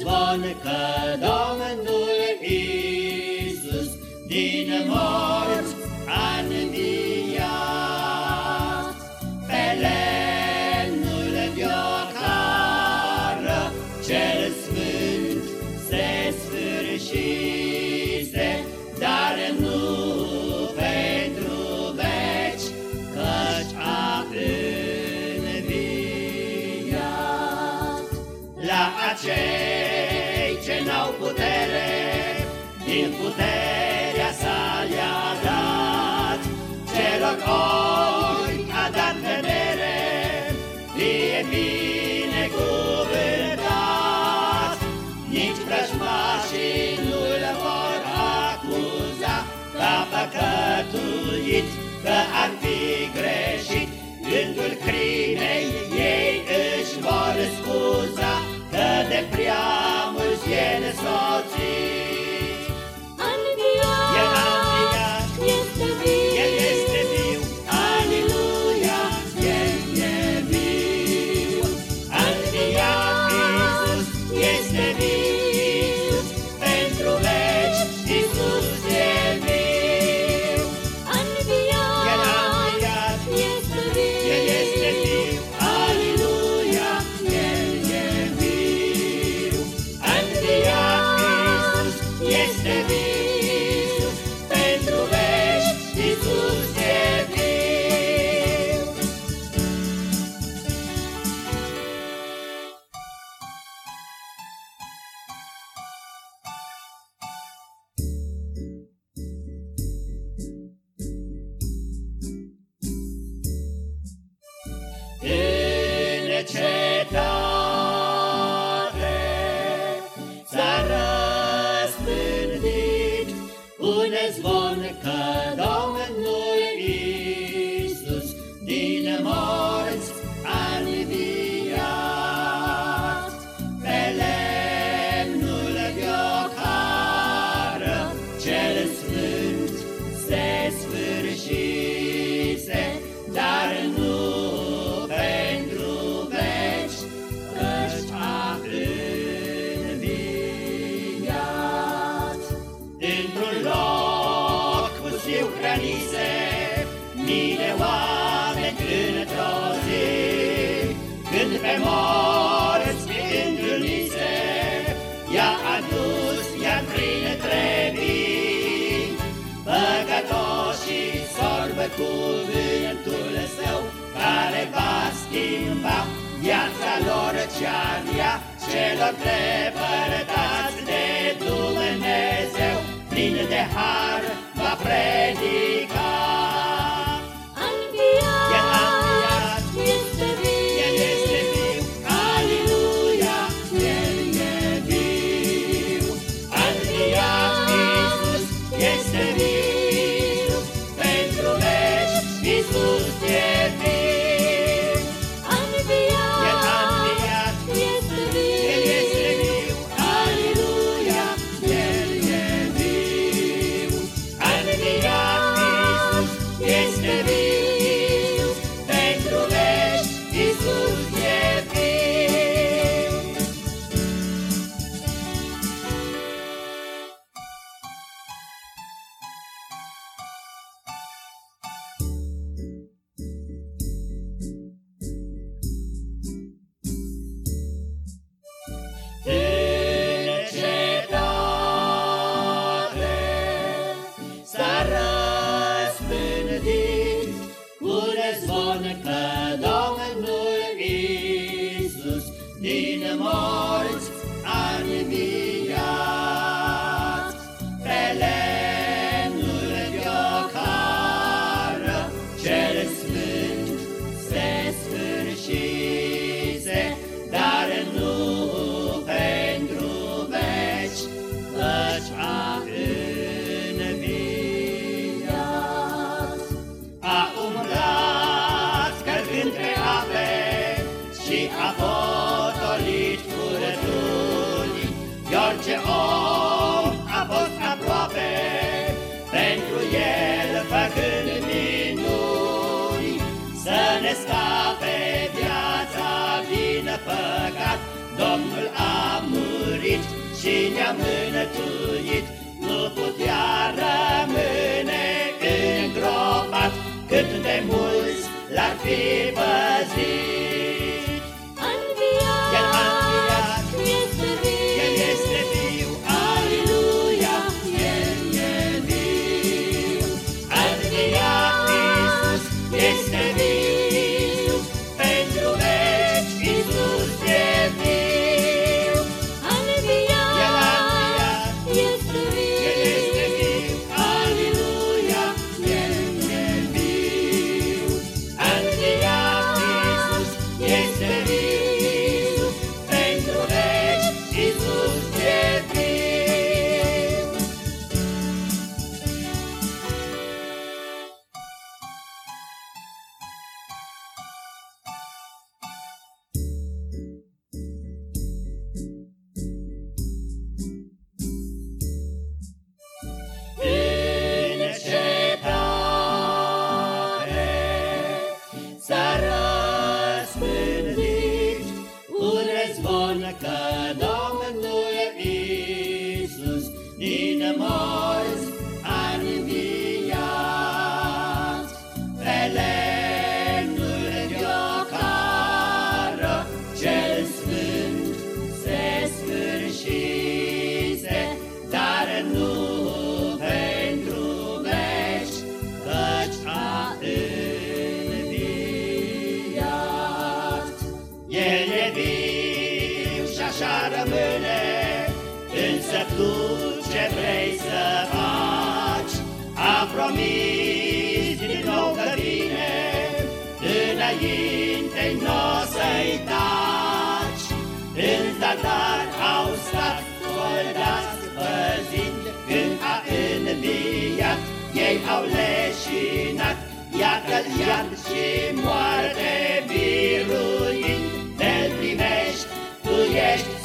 zvon că Domnul Iisus din morți a înviat. Pe lemnul de ocară cel sfânt se sfârșise, dar nu pentru veci, căci a înviat. La acest din putere. cetate s-a răspândit un zvon care cuvântul său care va schimba viața lor cearia celor prepărtați de Dumnezeu, plin de har va predi. Și ne-a mânătuit, nu putea rămâne îngropat, cât de mulți l-ar fi păzit. Așa rămâne, însă tu ce vrei să faci? A promis din nou că vine, înainte n-o să-i taci. În zadar au stat soldați păzind, când a înviat, ei au leșinat, iată iad și moarte biruit. yet.